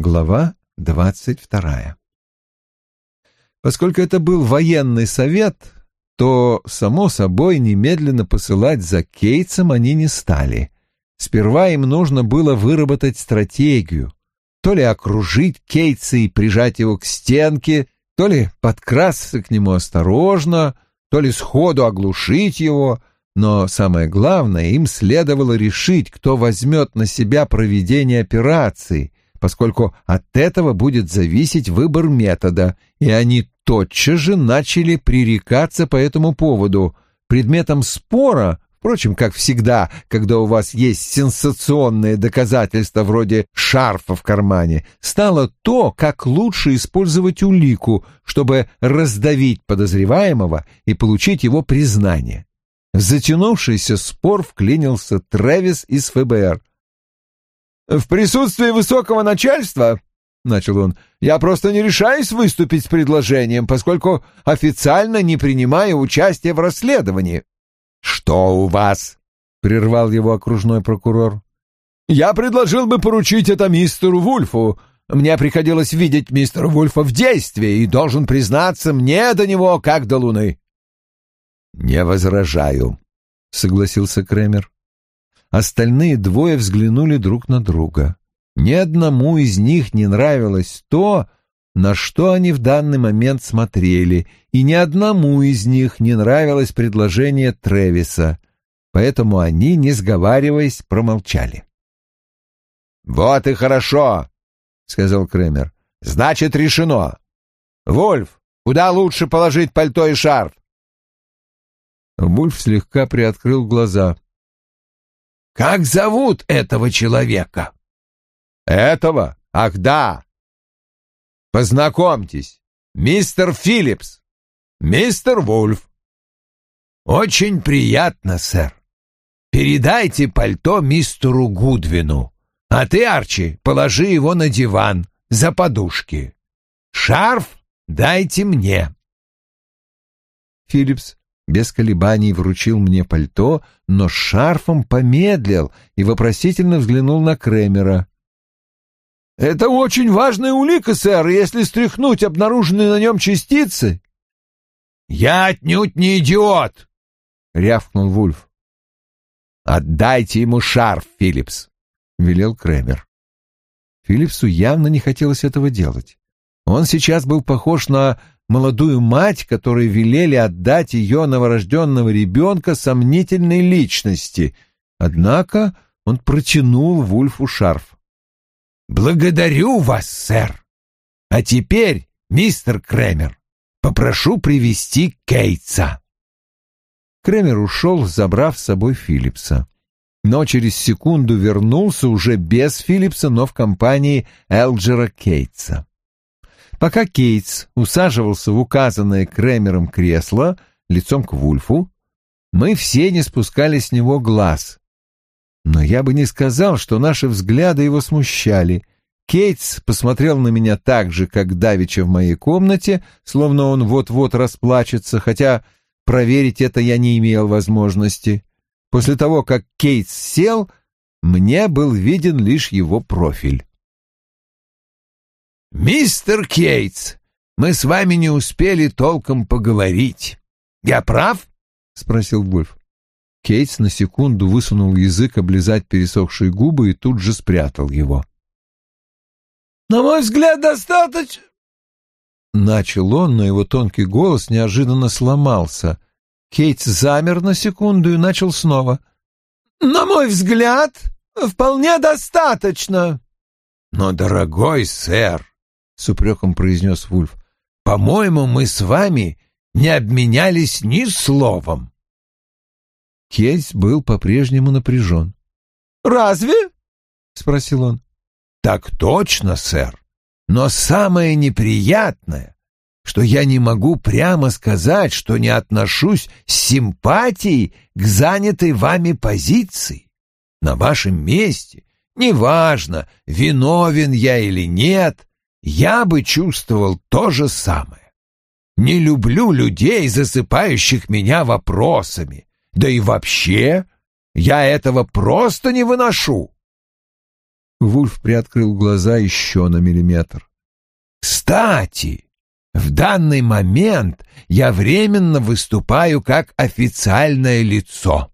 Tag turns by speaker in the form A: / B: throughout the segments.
A: Глава двадцать вторая. Поскольку это был военный совет, то, само собой, немедленно посылать за Кейтсом они не стали. Сперва им нужно было выработать стратегию, то ли окружить Кейтса и прижать его к стенке, то ли подкрасться к нему осторожно, то ли сходу оглушить его, но самое главное, им следовало решить, кто возьмет на себя проведение операции, поскольку от этого будет зависеть выбор метода, и они тотчас же начали пререкаться по этому поводу. Предметом спора, впрочем, как всегда, когда у вас есть сенсационные доказательства вроде шарфа в кармане, стало то, как лучше использовать улику, чтобы раздавить подозреваемого и получить его признание. В затянувшийся спор вклинился Трэвис из ФБР. «В присутствии высокого начальства, — начал он, — я просто не решаюсь выступить с предложением, поскольку официально не принимаю участия в расследовании». «Что у вас?» — прервал его окружной прокурор. «Я предложил бы поручить это мистеру Вульфу. Мне приходилось видеть мистера Вульфа в действии, и, должен признаться, мне до него как до луны».
B: «Не возражаю», — согласился Кремер.
A: Остальные двое взглянули друг на друга. Ни одному из них не нравилось то, на что они в данный момент смотрели, и ни одному из них не нравилось предложение Тревиса, поэтому они, не сговариваясь, промолчали.
B: «Вот и хорошо», — сказал Кремер. «Значит, решено. Вольф, куда лучше положить пальто и шарф?»
A: Вульф слегка приоткрыл глаза.
B: Как зовут этого человека?
A: Этого? Ах, да. Познакомьтесь, мистер Филлипс, мистер Вульф.
B: Очень приятно, сэр. Передайте пальто мистеру Гудвину, а ты, Арчи, положи его на диван за подушки. Шарф дайте мне.
A: Филлипс без колебаний вручил мне пальто, но с шарфом помедлил и вопросительно взглянул на Кремера. «Это очень важная улика, сэр, если стряхнуть обнаруженные на нем частицы...»
B: «Я отнюдь не идиот!» — рявкнул Вульф.
A: «Отдайте ему шарф, Филлипс!» — велел Кремер. Филлипсу явно не хотелось этого делать. Он сейчас был похож на молодую мать, которой велели отдать ее новорожденного ребенка сомнительной личности. Однако он протянул Вульфу шарф.
B: «Благодарю вас, сэр. А теперь, мистер Кремер, попрошу привести Кейтса».
A: Кремер ушел, забрав с собой Филлипса. Но через секунду вернулся уже без Филлипса, но в компании Элджера Кейтса. Пока Кейтс усаживался в указанное Кремером кресло лицом к Вульфу, мы все не спускали с него глаз. Но я бы не сказал, что наши взгляды его смущали. Кейтс посмотрел на меня так же, как Давича в моей комнате, словно он вот-вот расплачется, хотя проверить это я не имел возможности. После того, как Кейтс сел, мне был виден лишь его профиль.
B: «Мистер Кейтс, мы с вами не успели толком поговорить. Я прав?» — спросил Вульф.
A: Кейтс на секунду высунул язык облизать пересохшие губы и тут же спрятал его.
C: «На мой взгляд, достаточно...»
A: Начал он, но его тонкий голос неожиданно сломался. Кейтс замер на секунду и начал снова.
C: «На мой взгляд, вполне достаточно».
B: «Но, дорогой сэр, с упреком произнес Вульф. «По-моему, мы с вами не обменялись ни словом».
A: Кейс был по-прежнему напряжен.
C: «Разве?» — спросил он.
B: «Так точно, сэр. Но самое неприятное, что я не могу прямо сказать, что не отношусь с симпатией к занятой вами позиции. На вашем месте, неважно, виновен я или нет, я бы чувствовал то же самое. Не люблю людей, засыпающих меня вопросами. Да и вообще, я этого просто не выношу.
A: Вульф приоткрыл глаза еще на миллиметр.
B: «Кстати, в данный момент я временно выступаю как официальное лицо.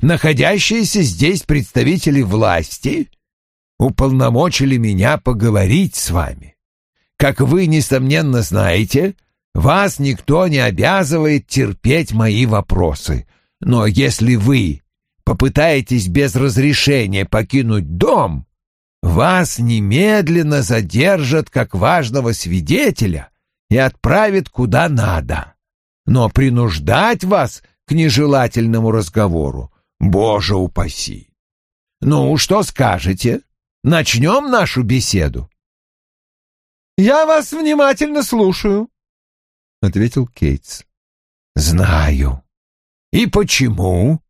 B: Находящиеся здесь представители власти уполномочили меня поговорить с вами. Как вы, несомненно, знаете, вас никто не обязывает терпеть мои вопросы. Но если вы попытаетесь без разрешения покинуть дом, вас немедленно задержат как важного свидетеля и отправят куда надо. Но принуждать вас к нежелательному разговору, боже упаси. Ну, что скажете? Начнем нашу беседу.
C: «Я вас внимательно слушаю», — ответил Кейтс.
B: «Знаю. И почему?»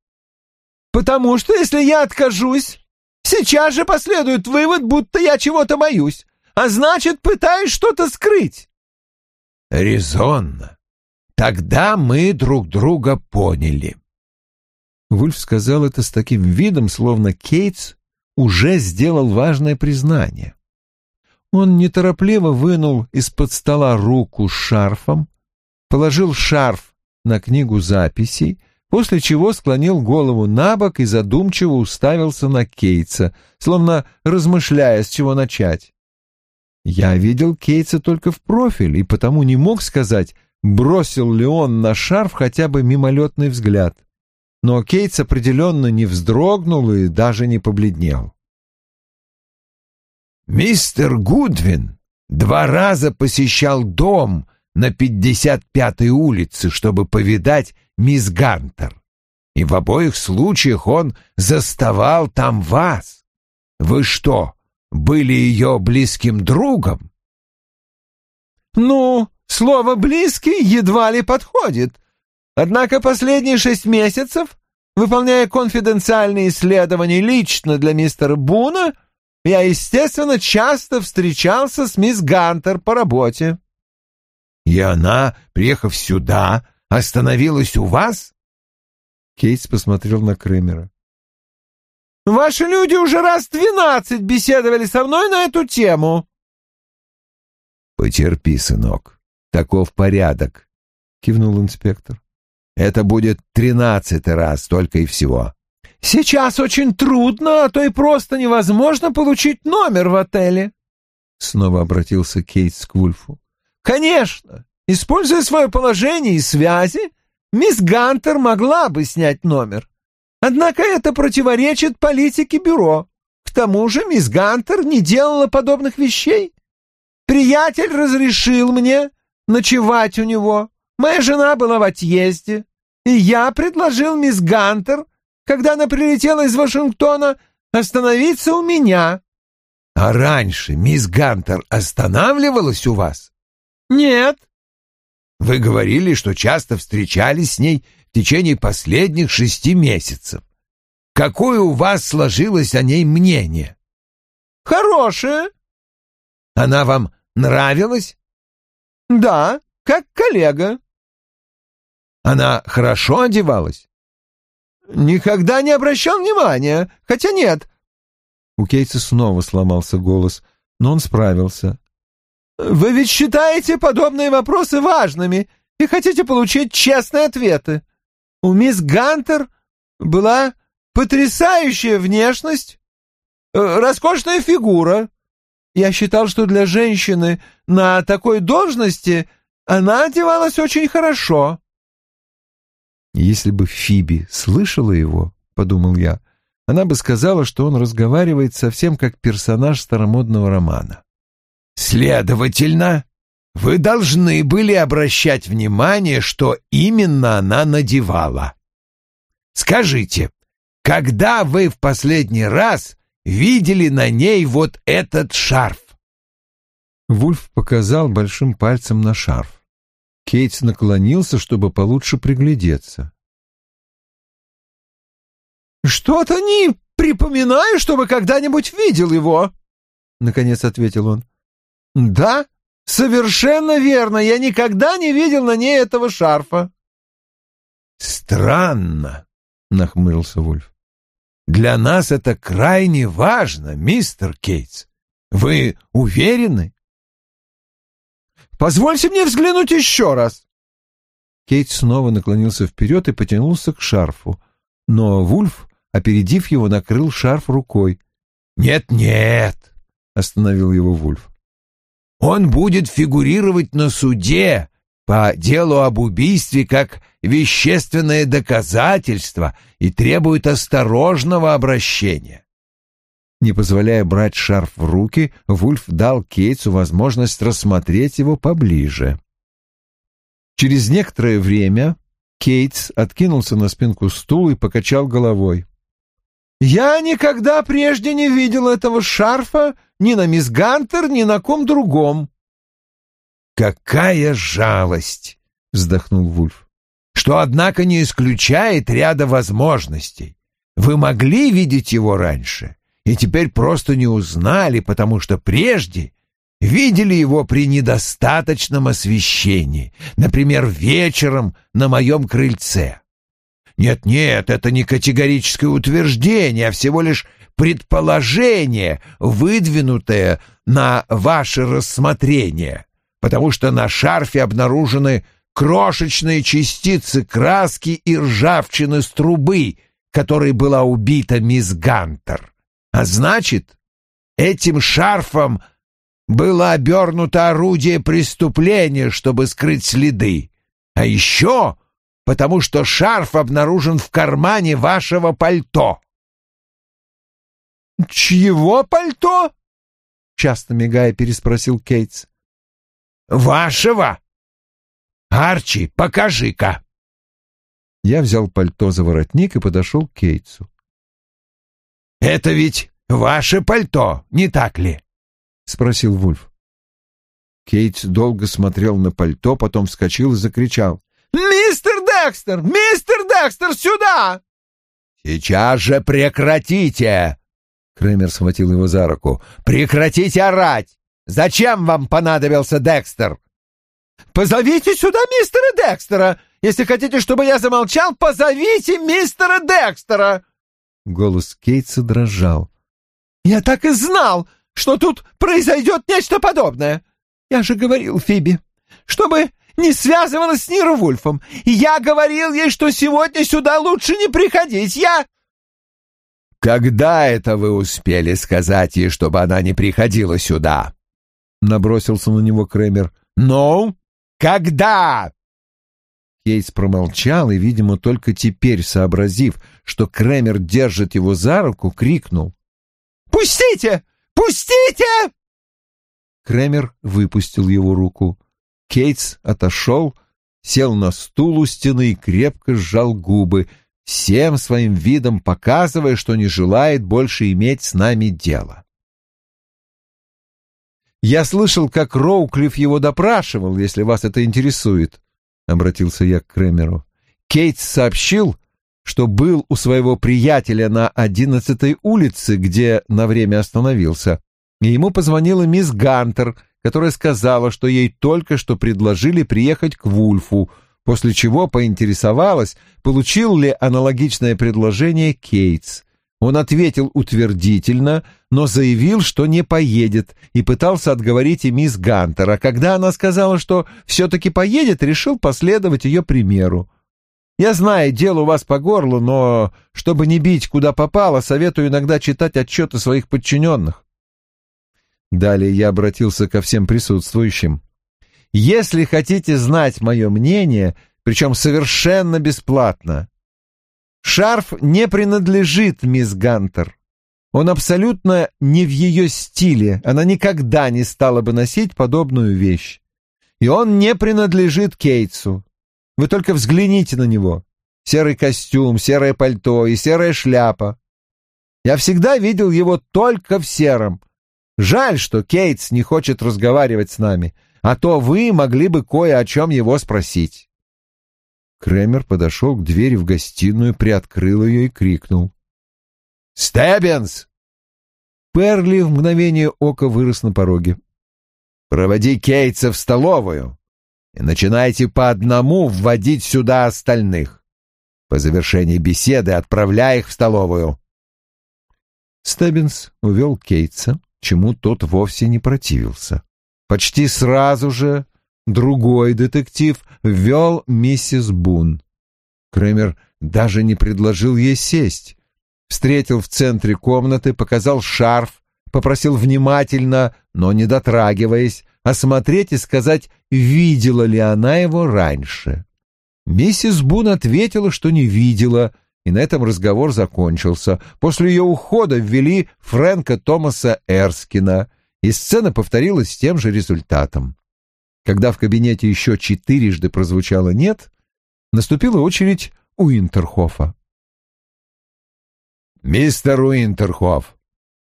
C: «Потому что если я откажусь, сейчас же последует вывод, будто я чего-то боюсь, а значит, пытаюсь что-то скрыть».
B: «Резонно. Тогда мы друг друга поняли».
A: Вульф сказал это с таким видом, словно Кейтс уже сделал важное признание. Он неторопливо вынул из-под стола руку с шарфом, положил шарф на книгу записей, после чего склонил голову на бок и задумчиво уставился на Кейтса, словно размышляя, с чего начать. Я видел Кейтса только в профиль и потому не мог сказать, бросил ли он на шарф хотя бы мимолетный взгляд. Но Кейтс определенно не вздрогнул и даже не побледнел.
B: Мистер Гудвин два раза посещал дом на 55-й улице, чтобы повидать мисс Гантер. И в обоих случаях он заставал там вас. Вы что, были ее близким другом?
C: Ну, слово «близкий» едва ли подходит. Однако последние шесть месяцев, выполняя конфиденциальные исследования лично для мистера Буна, я, естественно, часто встречался с мисс Гантер по работе.
B: И она, приехав сюда, остановилась у вас?
A: Кейтс посмотрел на Крымера.
C: Ваши люди уже раз двенадцать беседовали со мной на эту тему.
B: Потерпи, сынок. Таков порядок, кивнул инспектор. Это будет тринадцатый раз только и всего.
C: Сейчас очень трудно, а то и просто невозможно получить номер в отеле. Снова обратился Кейтс к Вульфу. Конечно, используя свое положение и связи, мисс Гантер могла бы снять номер. Однако это противоречит политике бюро. К тому же мисс Гантер не делала подобных вещей. Приятель разрешил мне ночевать у него. Моя жена была в отъезде, и я предложил мисс Гантер когда она прилетела из Вашингтона, остановиться у меня».
B: «А раньше мисс Гантер останавливалась у вас?»
C: «Нет».
B: «Вы говорили, что часто встречались с ней в течение последних шести месяцев. Какое у вас сложилось о ней мнение?»
C: «Хорошее».
B: «Она вам нравилась?»
C: «Да, как коллега».
B: «Она хорошо одевалась?»
C: Никогда не обращал внимания, хотя нет.
A: У Кейтса снова сломался голос, но он справился.
C: Вы ведь считаете подобные вопросы важными и хотите получить честные ответы. У мисс Гантер была потрясающая внешность, э, роскошная фигура. Я считал, что для женщины на такой должности она одевалась очень хорошо.
A: Если бы Фиби слышала его, — подумал я, — она бы сказала, что он разговаривает совсем как персонаж старомодного романа.
B: «Следовательно, вы должны были обращать внимание, что именно она надевала. Скажите, когда вы в последний раз видели на ней вот этот шарф?»
A: Вульф показал большим пальцем на шарф. Кейтс наклонился, чтобы получше приглядеться.
C: «Что-то не припоминаю, чтобы когда-нибудь видел его», — наконец ответил он. «Да, совершенно верно, я никогда не видел на ней этого шарфа».
B: «Странно», — нахмурился Вульф. Для нас это крайне важно, мистер Кейтс. Вы уверены?
C: Позвольте мне взглянуть еще раз. Кейт снова наклонился вперед и потянулся к шарфу, но Вульф, опередив его, накрыл шарф рукой.
B: «Нет-нет», — остановил его Вульф. «Он будет фигурировать на суде по делу об убийстве как вещественное доказательство и требует осторожного обращения.
A: Не позволяя брать шарф в руки, Вульф дал Кейтсу возможность рассмотреть его поближе. Через некоторое время Кейтс откинулся на спинку стула и покачал головой.
C: «Я никогда прежде не видел этого шарфа ни на мисс Гантер, ни на ком другом».
B: «Какая жалость!» — вздохнул Вульф. «Что, однако, не исключает ряда возможностей. Вы могли видеть его раньше, и теперь просто не узнали, потому что прежде видели его при недостаточном освещении, например, вечером на моем крыльце. Нет-нет, это не категорическое утверждение, а всего лишь предположение, выдвинутое на ваше рассмотрение потому что на шарфе обнаружены крошечные частицы краски и ржавчины с трубы, которой была убита мисс Гантер. А значит, этим шарфом было обернуто орудие преступления, чтобы скрыть следы. А еще потому, что шарф обнаружен в кармане вашего пальто.
C: «Чьего пальто?» — часто мигая переспросил Кейтс.
B: Вашего? Арчи, покажи-ка.
A: Я взял пальто за воротник и подошел к Кейтсу.
B: «Это ведь ваше пальто, не так ли?»
A: — спросил Вульф. Кейтс долго смотрел на пальто, потом вскочил и закричал.
C: «Мистер Декстер! Мистер Декстер, сюда!»
B: «Сейчас же прекратите!» Крэмер схватил его за руку. «Прекратите орать! Зачем вам понадобился Декстер?»
C: «Позовите сюда мистера Декстера! Если хотите, чтобы я замолчал, позовите мистера Декстера!»
A: Голос Кейтса дрожал.
C: «Я так и знал, что тут произойдет нечто подобное. Я же говорил Фиби, чтобы не связывалась с Нирвульфом. Я говорил ей, что сегодня сюда лучше не приходить. Я...»
B: «Когда это вы успели сказать ей, чтобы она не приходила сюда?» — набросился на него Кремер. «Ну, когда?»
A: Кейс промолчал и, видимо, только теперь, сообразив, что Кремер держит его за руку, крикнул.
C: «Пустите! Пустите!»
A: Кремер выпустил его руку. Кейтс отошел, сел на стул у стены и крепко сжал губы, всем своим видом показывая, что не желает больше иметь с нами дело. «Я слышал, как Роуклифф его допрашивал, если вас это интересует», — обратился я к Кремеру. Кейтс сообщил, что был у своего приятеля на одиннадцатой улице, где на время остановился, и ему позвонила мисс Гантер, которая сказала, что ей только что предложили приехать к Вульфу, после чего поинтересовалась, получил ли аналогичное предложение Кейтс. Он ответил утвердительно, но заявил, что не поедет, и пытался отговорить и мисс Гантер, а когда она сказала, что все-таки поедет, решил последовать ее примеру. Я знаю, дело у вас по горлу, но, чтобы не бить куда попало, советую иногда читать отчеты своих подчиненных. Далее я обратился ко всем присутствующим. Если хотите знать мое мнение, причем совершенно бесплатно, Шарф не принадлежит мисс Гантер. Он абсолютно не в ее стиле, она никогда не стала бы носить подобную вещь. И он не принадлежит Кейтсу. Вы только взгляните на него. Серый костюм, серое пальто и серая шляпа. Я всегда видел его только в сером. Жаль, что Кейтс не хочет разговаривать с нами, а то вы могли бы кое о чем его спросить. Кремер подошел к двери в гостиную, приоткрыл ее и крикнул.
B: «Стеббинс!»
A: Перли в мгновение ока вырос на пороге.
B: «Проводи Кейтса в столовую и начинайте по одному вводить сюда остальных. По завершении беседы отправляй их в столовую.
A: Стеббинс увел Кейтса, чему тот вовсе не противился. Почти сразу же другой детектив ввел миссис Бун. Крэмер даже не предложил ей сесть. Встретил в центре комнаты, показал шарф, попросил внимательно, но не дотрагиваясь, осмотреть и сказать, видела ли она его раньше. Миссис Бун ответила, что не видела, и на этом разговор закончился. После ее ухода ввели Фрэнка Томаса Эрскина, и сцена повторилась с тем же результатом. Когда в кабинете еще четырежды прозвучало «нет», наступила очередь Уинтерхофа.
B: «Мистер Уинтерхоф,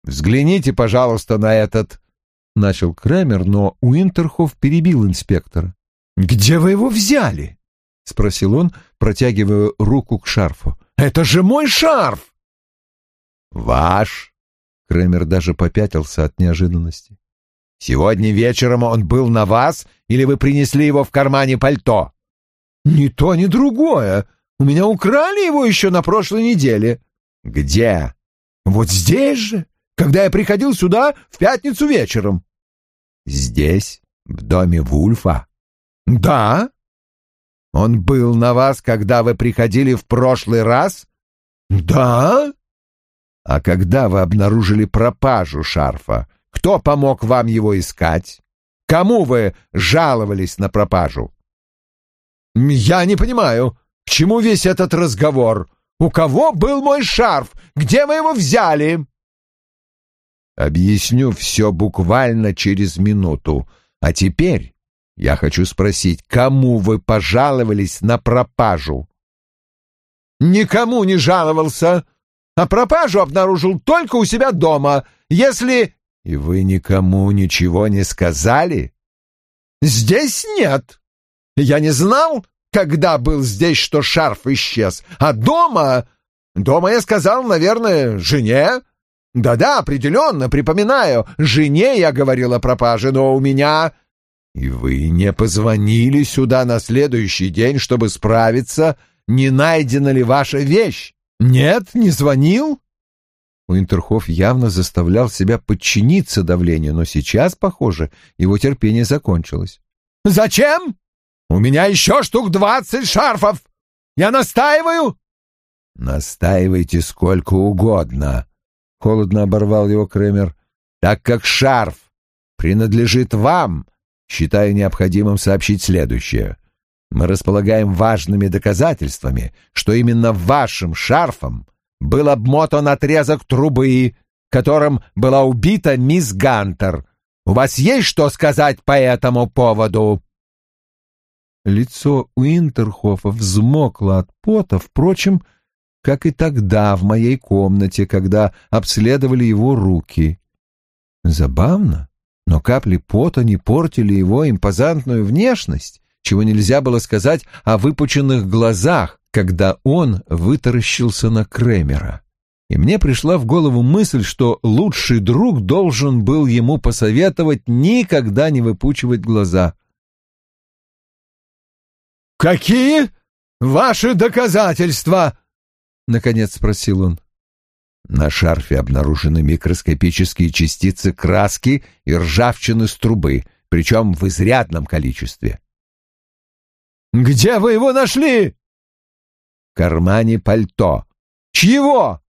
B: взгляните, пожалуйста, на этот...»
A: — начал Крамер, но Уинтерхоф перебил инспектора. «Где вы его взяли?» — спросил он, протягивая руку к шарфу. «Это же мой шарф!»
B: «Ваш?»
A: — Крамер даже попятился от неожиданности.
B: «Сегодня вечером он был на вас, или вы принесли его в кармане пальто?»
A: «Ни то, ни другое. У меня украли его еще на прошлой неделе».
B: «Где?»
A: «Вот здесь же, когда я приходил сюда в пятницу вечером».
B: «Здесь, в доме Вульфа?»
A: «Да».
B: «Он был на вас, когда вы приходили в прошлый раз?»
A: «Да».
B: «А когда вы обнаружили пропажу шарфа, кто помог вам его искать? Кому вы жаловались на пропажу?»
A: «Я не понимаю, к чему весь этот разговор? У кого был мой шарф? Где вы его взяли?»
B: «Объясню все буквально через минуту. А теперь я хочу спросить, кому вы пожаловались на пропажу?»
A: «Никому не жаловался, а пропажу обнаружил только у себя дома. Если...»
B: «И вы никому ничего не сказали?»
A: «Здесь нет. Я не знал, когда был здесь, что шарф исчез. А дома... Дома я сказал, наверное, жене. Да-да, определенно, припоминаю. Жене я говорил о пропаже, но у меня...
B: И вы не позвонили сюда на следующий день, чтобы справиться, не найдена ли ваша вещь?
A: Нет, не звонил. Уинтерхоф явно заставлял себя подчиниться давлению, но сейчас, похоже, его терпение закончилось. «Зачем? У меня еще штук двадцать шарфов! Я настаиваю!»
B: «Настаивайте сколько угодно», — холодно оборвал его Кремер. «Так как шарф принадлежит вам, считаю необходимым сообщить следующее. Мы располагаем важными доказательствами, что именно вашим шарфом был обмотан отрезок трубы, которым была убита мисс Гантер. У вас есть что сказать по этому поводу?»
A: Лицо Уинтерхофа взмокло от пота, впрочем, как и тогда в моей комнате, когда обследовали его руки. Забавно, но капли пота не портили его импозантную внешность, чего нельзя было сказать о выпученных глазах, когда он вытаращился на Кремера. И мне пришла в голову мысль, что лучший друг должен был ему посоветовать никогда не выпучивать глаза. «Какие ваши доказательства?» — наконец спросил он.
B: На шарфе обнаружены микроскопические частицы краски и ржавчины с трубы, причем в изрядном количестве.
A: «Где вы его нашли?»
B: «В кармане пальто».
A: «Чьего?»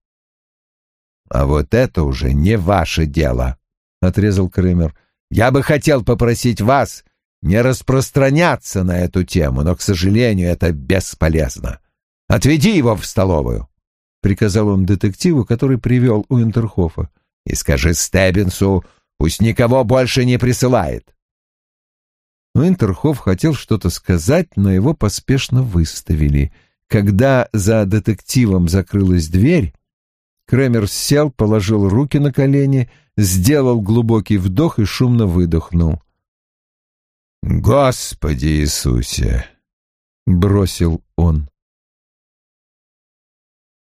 B: «А вот это уже не ваше дело», — отрезал Крымер. «Я бы хотел попросить вас не распространяться на эту тему, но, к сожалению, это бесполезно. Отведи его в столовую, — приказал он детективу, который привел у Интерхофа, — и скажи Стеббинсу, пусть никого больше не присылает.
A: Уинтерхоф хотел что-то сказать, но его поспешно выставили. Когда за детективом закрылась дверь, Кремер сел, положил руки на колени, сделал глубокий вдох и шумно выдохнул.
B: «Господи Иисусе!»
A: — бросил он.